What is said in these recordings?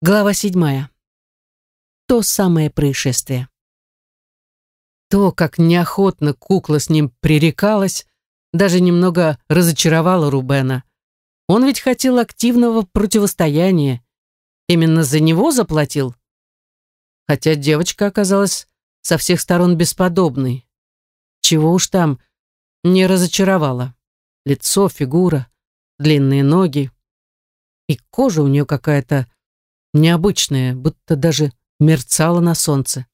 Глава седьмая. То самое происшествие. То, как неохотно кукла с ним пререкалась, даже немного разочаровало Рубена. Он ведь хотел активного противостояния. Именно за него заплатил. Хотя девочка оказалась со всех сторон бесподобной. Чего уж там, не разочаровала. Лицо, фигура, длинные ноги. И кожа у нее какая-то необычное, будто даже мерцало на солнце.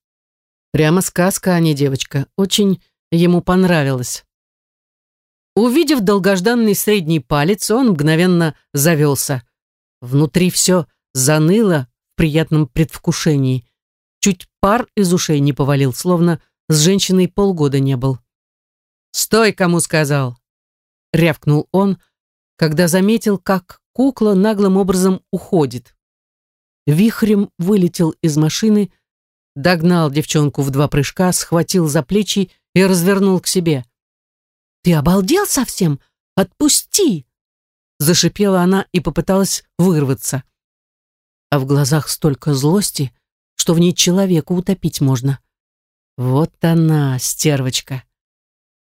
Прямо сказка, а не девочка. Очень ему понравилось. Увидев долгожданный средний палец, он мгновенно завелся. Внутри все заныло в приятном предвкушении. Чуть пар из ушей не повалил, словно с женщиной полгода не был. «Стой, кому сказал!» — рявкнул он, когда заметил, как кукла наглым образом уходит вихрем вылетел из машины, догнал девчонку в два прыжка, схватил за плечи и развернул к себе. «Ты обалдел совсем? Отпусти!» Зашипела она и попыталась вырваться. А в глазах столько злости, что в ней человека утопить можно. Вот она, стервочка.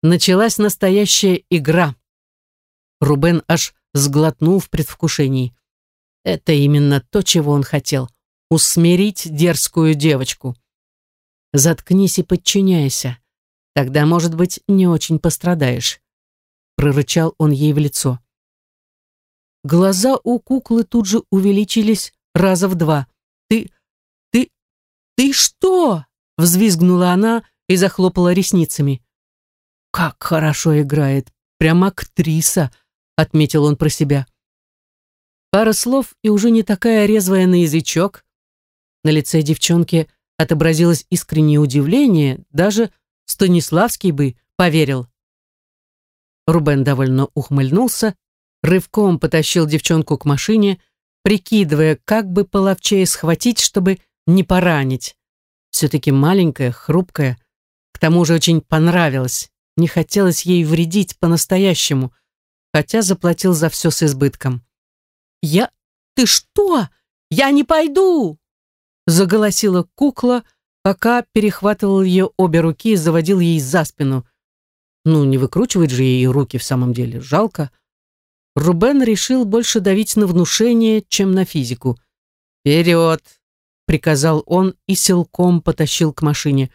Началась настоящая игра. Рубен аж сглотнул в предвкушении. Это именно то, чего он хотел. Усмирить дерзкую девочку. Заткнись и подчиняйся. Тогда, может быть, не очень пострадаешь. Прорычал он ей в лицо. Глаза у куклы тут же увеличились раза в два. «Ты... ты... ты что?» Взвизгнула она и захлопала ресницами. «Как хорошо играет! Прям актриса!» Отметил он про себя. Пара слов и уже не такая резвая на язычок. На лице девчонки отобразилось искреннее удивление, даже Станиславский бы поверил. Рубен довольно ухмыльнулся, рывком потащил девчонку к машине, прикидывая, как бы половчее схватить, чтобы не поранить. Все-таки маленькая, хрупкая, к тому же очень понравилось, не хотелось ей вредить по-настоящему, хотя заплатил за все с избытком. «Я... Ты что? Я не пойду!» Заголосила кукла, пока перехватывал ее обе руки и заводил ей за спину. Ну, не выкручивать же ей руки в самом деле, жалко. Рубен решил больше давить на внушение, чем на физику. «Вперед!» — приказал он и силком потащил к машине.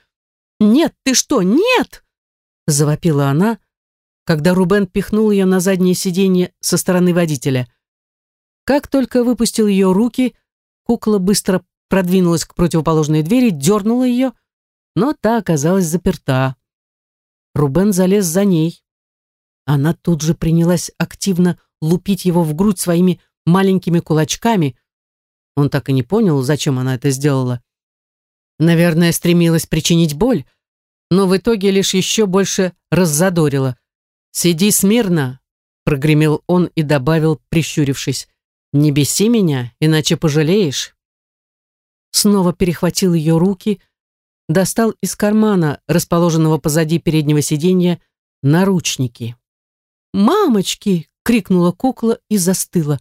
«Нет, ты что, нет!» — завопила она, когда Рубен пихнул ее на заднее сиденье со стороны водителя — как только выпустил ее руки, кукла быстро продвинулась к противоположной двери, дернула ее, но та оказалась заперта. Рубен залез за ней. Она тут же принялась активно лупить его в грудь своими маленькими кулачками. Он так и не понял, зачем она это сделала. Наверное, стремилась причинить боль, но в итоге лишь еще больше раззадорила. «Сиди смирно», — прогремел он и добавил, прищурившись. «Не беси меня, иначе пожалеешь». Снова перехватил ее руки, достал из кармана, расположенного позади переднего сиденья, наручники. «Мамочки!» — крикнула кукла и застыла.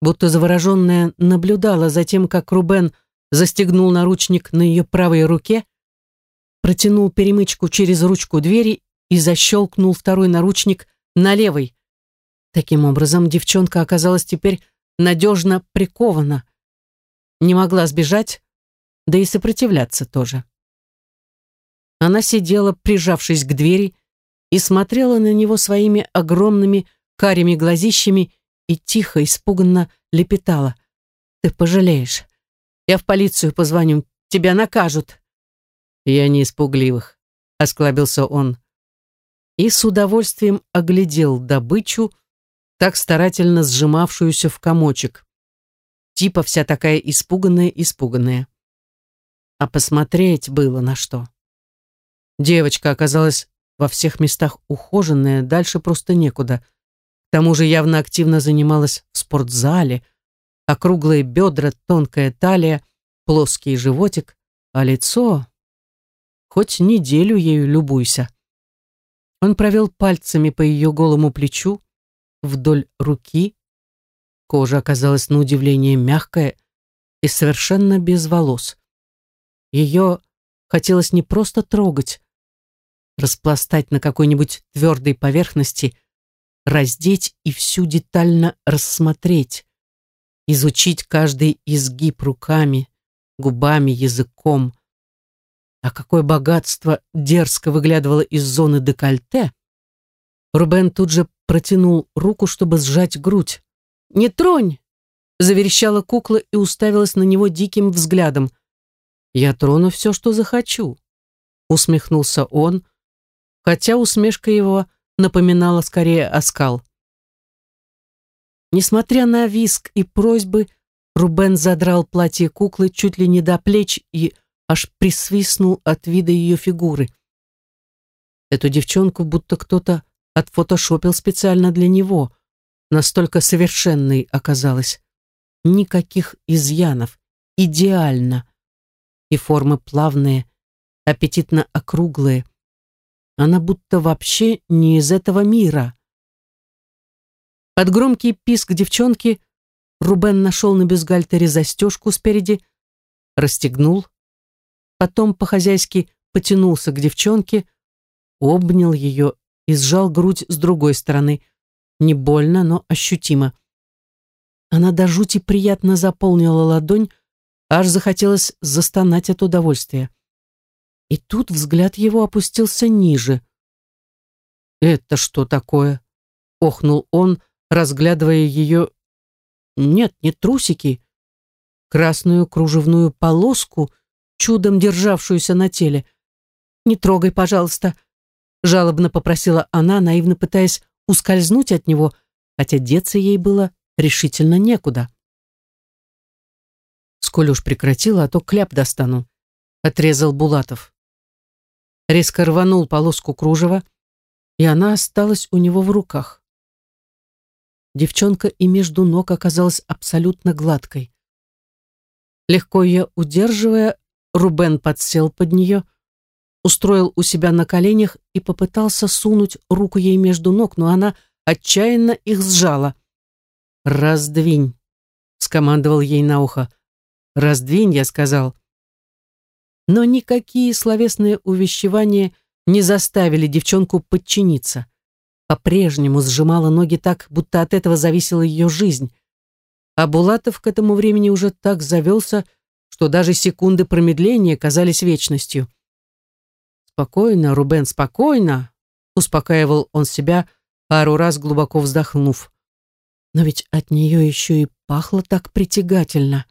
Будто завороженная наблюдала за тем, как Рубен застегнул наручник на ее правой руке, протянул перемычку через ручку двери и защелкнул второй наручник на левой, Таким образом, девчонка оказалась теперь надежно прикована. Не могла сбежать, да и сопротивляться тоже. Она сидела, прижавшись к двери, и смотрела на него своими огромными карими глазищами и тихо, испуганно лепетала. «Ты пожалеешь. Я в полицию позвоню. Тебя накажут». «Я не испугливых», — осклабился он. И с удовольствием оглядел добычу, так старательно сжимавшуюся в комочек. Типа вся такая испуганная-испуганная. А посмотреть было на что. Девочка оказалась во всех местах ухоженная, дальше просто некуда. К тому же явно активно занималась в спортзале, округлые бедра, тонкая талия, плоский животик, а лицо... Хоть неделю ею любуйся. Он провел пальцами по ее голому плечу, вдоль руки. Кожа оказалась на удивление мягкая, и совершенно без волос. Ее хотелось не просто трогать, распластать на какой-нибудь твердой поверхности, раздеть и всю детально рассмотреть, изучить каждый изгиб руками, губами, языком. А какое богатство дерзко выглядывало из зоны декольте! Рубен тут же протянул руку, чтобы сжать грудь. «Не тронь!» — заверещала кукла и уставилась на него диким взглядом. «Я трону все, что захочу», — усмехнулся он, хотя усмешка его напоминала скорее оскал. Несмотря на виск и просьбы, Рубен задрал платье куклы чуть ли не до плеч и аж присвистнул от вида ее фигуры. Эту девчонку будто кто-то отфотошопил специально для него. Настолько совершенной оказалась. Никаких изъянов. Идеально. И формы плавные, аппетитно округлые. Она будто вообще не из этого мира. Под громкий писк девчонки Рубен нашел на бюстгальтере застежку спереди, расстегнул, потом по-хозяйски потянулся к девчонке, обнял ее и сжал грудь с другой стороны. Не больно, но ощутимо. Она до жути приятно заполнила ладонь, аж захотелось застонать от удовольствия. И тут взгляд его опустился ниже. «Это что такое?» — охнул он, разглядывая ее... Нет, не трусики. Красную кружевную полоску, чудом державшуюся на теле. «Не трогай, пожалуйста», жалобно попросила она, наивно пытаясь ускользнуть от него, хотя деться ей было решительно некуда. «Сколь уж прекратила, а то кляп достану», — отрезал Булатов. Резко рванул полоску кружева, и она осталась у него в руках. Девчонка и между ног оказалась абсолютно гладкой. Легко ее удерживая, Рубен подсел под нее, устроил у себя на коленях и попытался сунуть руку ей между ног, но она отчаянно их сжала. «Раздвинь», — скомандовал ей на ухо. «Раздвинь», — я сказал. Но никакие словесные увещевания не заставили девчонку подчиниться. По-прежнему сжимала ноги так, будто от этого зависела ее жизнь. А Булатов к этому времени уже так завелся, что даже секунды промедления казались вечностью. «Спокойно, Рубен, спокойно!» Успокаивал он себя, пару раз глубоко вздохнув. Но ведь от нее еще и пахло так притягательно.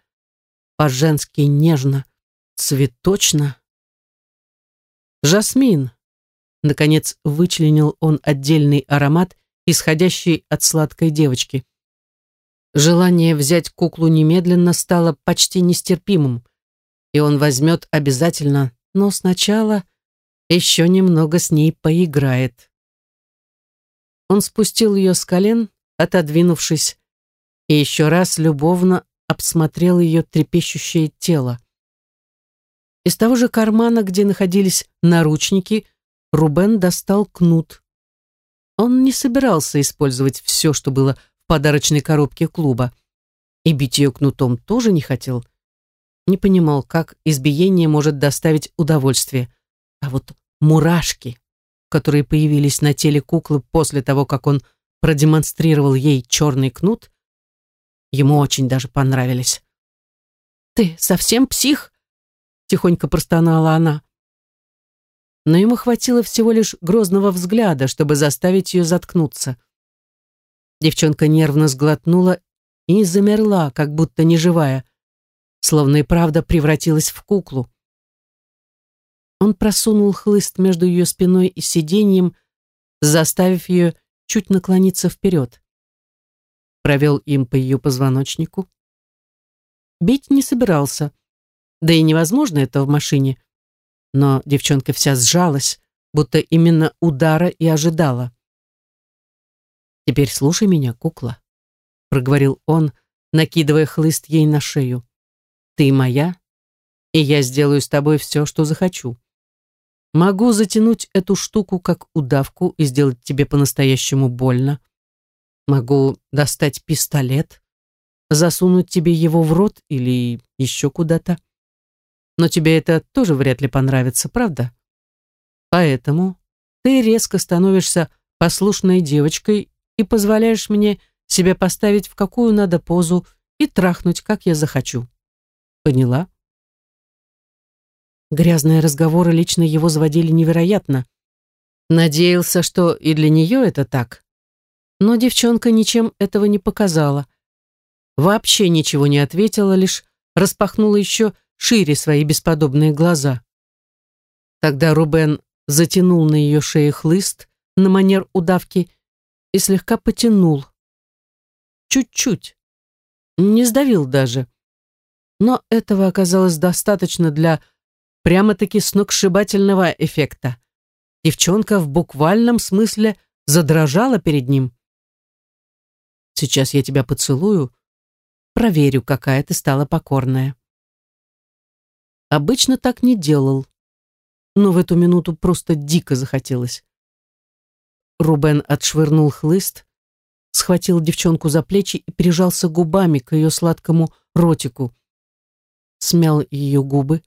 По-женски нежно, цветочно. «Жасмин!» Наконец вычленил он отдельный аромат, исходящий от сладкой девочки. Желание взять куклу немедленно стало почти нестерпимым, и он возьмет обязательно, но сначала еще немного с ней поиграет. Он спустил ее с колен, отодвинувшись, и еще раз любовно обсмотрел ее трепещущее тело. Из того же кармана, где находились наручники, Рубен достал кнут. Он не собирался использовать все, что было в подарочной коробке клуба. И бить ее кнутом тоже не хотел. Не понимал, как избиение может доставить удовольствие. А вот мурашки, которые появились на теле куклы после того, как он продемонстрировал ей черный кнут, ему очень даже понравились. «Ты совсем псих?» — тихонько простонала она. Но ему хватило всего лишь грозного взгляда, чтобы заставить ее заткнуться. Девчонка нервно сглотнула и замерла, как будто неживая, словно и правда превратилась в куклу. Он просунул хлыст между ее спиной и сиденьем, заставив ее чуть наклониться вперед. Провел им по ее позвоночнику. Бить не собирался, да и невозможно это в машине. Но девчонка вся сжалась, будто именно удара и ожидала. «Теперь слушай меня, кукла», — проговорил он, накидывая хлыст ей на шею. «Ты моя, и я сделаю с тобой все, что захочу. Могу затянуть эту штуку как удавку и сделать тебе по-настоящему больно. Могу достать пистолет, засунуть тебе его в рот или еще куда-то. Но тебе это тоже вряд ли понравится, правда? Поэтому ты резко становишься послушной девочкой и позволяешь мне себя поставить в какую надо позу и трахнуть, как я захочу. Поняла? Грязные разговоры лично его заводили невероятно. Надеялся, что и для нее это так. Но девчонка ничем этого не показала. Вообще ничего не ответила, лишь распахнула еще шире свои бесподобные глаза. Тогда Рубен затянул на ее шее хлыст на манер удавки и слегка потянул. Чуть-чуть. Не сдавил даже. Но этого оказалось достаточно для прямо-таки сногсшибательного эффекта. Девчонка в буквальном смысле задрожала перед ним. «Сейчас я тебя поцелую, проверю, какая ты стала покорная». Обычно так не делал, но в эту минуту просто дико захотелось. Рубен отшвырнул хлыст, схватил девчонку за плечи и прижался губами к ее сладкому ротику. Смял ее губы,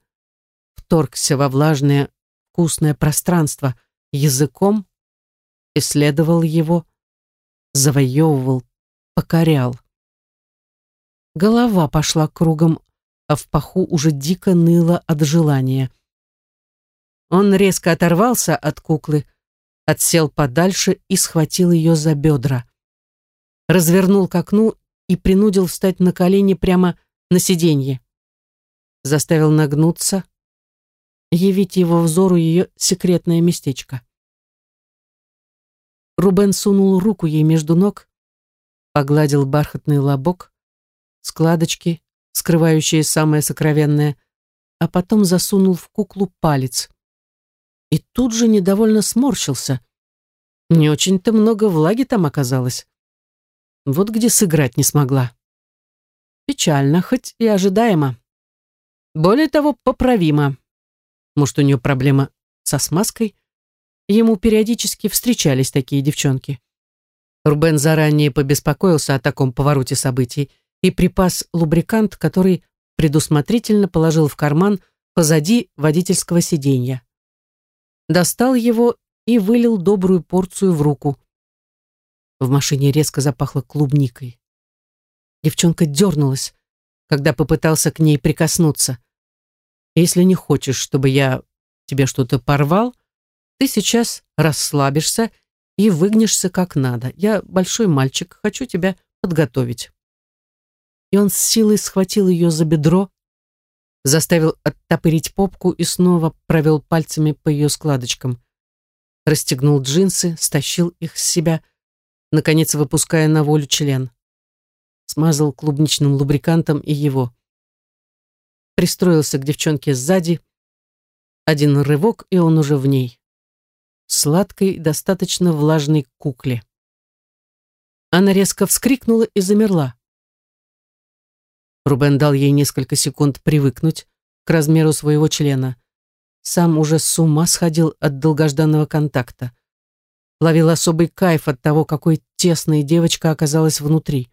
вторгся во влажное вкусное пространство языком, исследовал его, завоевывал, покорял. Голова пошла кругом, а в паху уже дико ныло от желания. Он резко оторвался от куклы, отсел подальше и схватил ее за бедра. Развернул к окну и принудил встать на колени прямо на сиденье. Заставил нагнуться, явить его взору ее секретное местечко. Рубен сунул руку ей между ног, погладил бархатный лобок, складочки, скрывающие самое сокровенное, а потом засунул в куклу палец. И тут же недовольно сморщился. Не очень-то много влаги там оказалось. Вот где сыграть не смогла. Печально, хоть и ожидаемо. Более того, поправимо. Может, у нее проблема со смазкой? Ему периодически встречались такие девчонки. Рубен заранее побеспокоился о таком повороте событий и припас лубрикант, который предусмотрительно положил в карман позади водительского сиденья. Достал его и вылил добрую порцию в руку. В машине резко запахло клубникой. Девчонка дернулась, когда попытался к ней прикоснуться. Если не хочешь, чтобы я тебе что-то порвал, ты сейчас расслабишься и выгнешься как надо. Я большой мальчик, хочу тебя подготовить. И он с силой схватил ее за бедро, заставил оттопырить попку и снова провел пальцами по ее складочкам. Расстегнул джинсы, стащил их с себя, наконец выпуская на волю член. Смазал клубничным лубрикантом и его пристроился к девчонке сзади. Один рывок, и он уже в ней. Сладкой, достаточно влажной кукле. Она резко вскрикнула и замерла. Рубен дал ей несколько секунд привыкнуть к размеру своего члена. Сам уже с ума сходил от долгожданного контакта. Ловил особый кайф от того, какой тесной девочка оказалась внутри.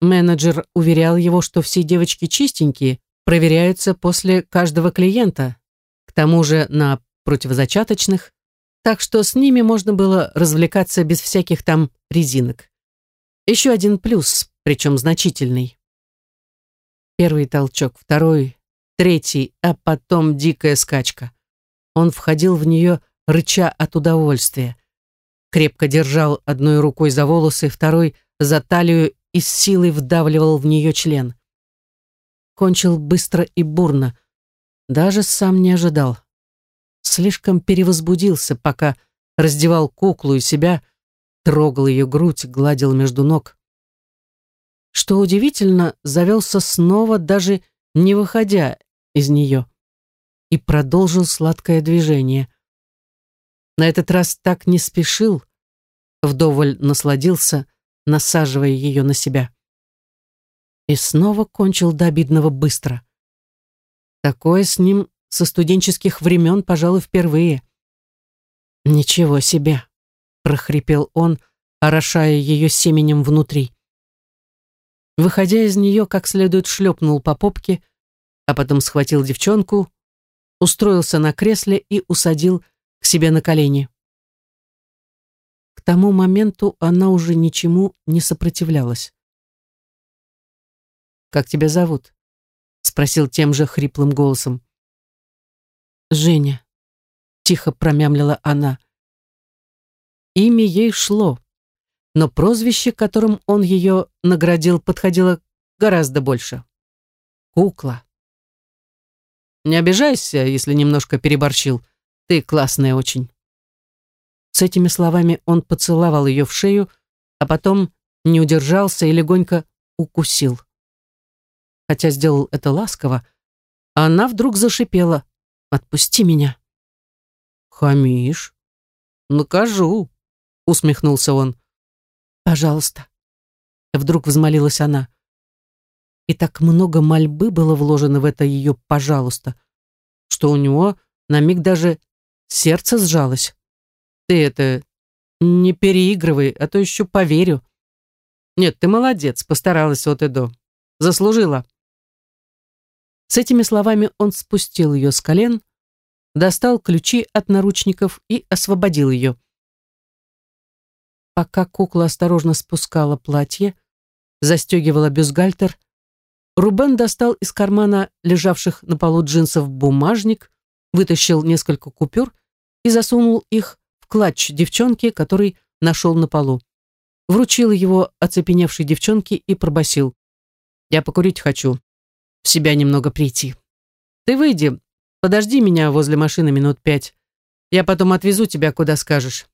Менеджер уверял его, что все девочки чистенькие, проверяются после каждого клиента, к тому же на противозачаточных, так что с ними можно было развлекаться без всяких там резинок. Еще один плюс, причем значительный. Первый толчок, второй, третий, а потом дикая скачка. Он входил в нее, рыча от удовольствия. Крепко держал одной рукой за волосы, второй — за талию и с силой вдавливал в нее член кончил быстро и бурно. Даже сам не ожидал. Слишком перевозбудился, пока раздевал куклу и себя, трогал ее грудь, гладил между ног. Что удивительно, завелся снова, даже не выходя из нее, и продолжил сладкое движение. На этот раз так не спешил, вдоволь насладился, насаживая ее на себя. И снова кончил до обидного быстро. Такое с ним со студенческих времен, пожалуй, впервые. «Ничего себе!» — прохрипел он, орошая ее семенем внутри. Выходя из нее, как следует шлепнул по попке, а потом схватил девчонку, устроился на кресле и усадил к себе на колени. К тому моменту она уже ничему не сопротивлялась. «Как тебя зовут?» — спросил тем же хриплым голосом. «Женя», — тихо промямлила она. Имя ей шло, но прозвище, которым он ее наградил, подходило гораздо больше. «Кукла». «Не обижайся, если немножко переборщил. Ты классная очень». С этими словами он поцеловал ее в шею, а потом не удержался и легонько укусил хотя сделал это ласково, а она вдруг зашипела. «Отпусти меня». «Хамишь?» «Накажу», — усмехнулся он. «Пожалуйста». Вдруг взмолилась она. И так много мольбы было вложено в это ее «пожалуйста», что у него на миг даже сердце сжалось. «Ты это не переигрывай, а то еще поверю». «Нет, ты молодец, постаралась вот и до. Заслужила». С этими словами он спустил ее с колен, достал ключи от наручников и освободил ее. Пока кукла осторожно спускала платье, застегивала бюстгальтер, Рубен достал из кармана лежавших на полу джинсов бумажник, вытащил несколько купюр и засунул их в клатч девчонки, который нашел на полу. Вручил его оцепеневшей девчонке и пробасил: «Я покурить хочу в себя немного прийти. Ты выйди, подожди меня возле машины минут пять. Я потом отвезу тебя, куда скажешь.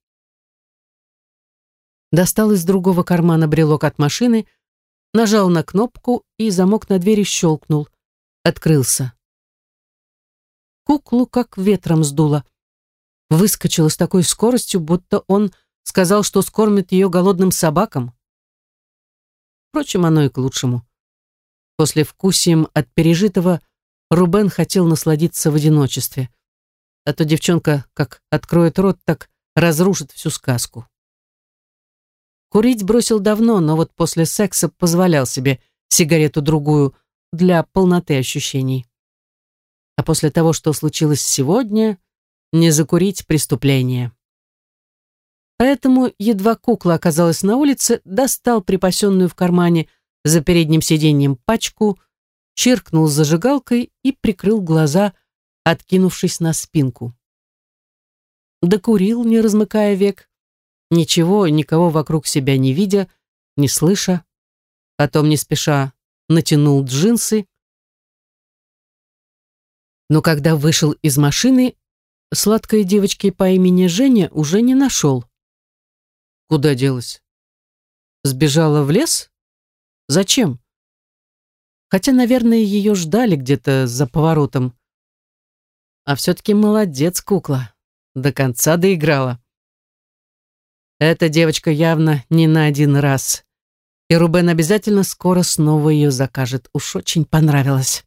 Достал из другого кармана брелок от машины, нажал на кнопку, и замок на двери щелкнул. Открылся. Куклу как ветром сдуло. Выскочила с такой скоростью, будто он сказал, что скормит ее голодным собакам. Впрочем, оно и к лучшему. После вкусием от пережитого Рубен хотел насладиться в одиночестве. А то девчонка как откроет рот, так разрушит всю сказку. Курить бросил давно, но вот после секса позволял себе сигарету-другую для полноты ощущений. А после того, что случилось сегодня, не закурить преступление. Поэтому, едва кукла оказалась на улице, достал припасенную в кармане за передним сиденьем пачку, чиркнул зажигалкой и прикрыл глаза, откинувшись на спинку. Докурил, не размыкая век, ничего, никого вокруг себя не видя, не слыша. Потом, не спеша, натянул джинсы. Но когда вышел из машины, сладкой девочки по имени Женя уже не нашел. Куда делась? Сбежала в лес? Зачем? Хотя, наверное, ее ждали где-то за поворотом. А все-таки молодец, кукла. До конца доиграла. Эта девочка явно не на один раз. И Рубен обязательно скоро снова ее закажет. Уж очень понравилось.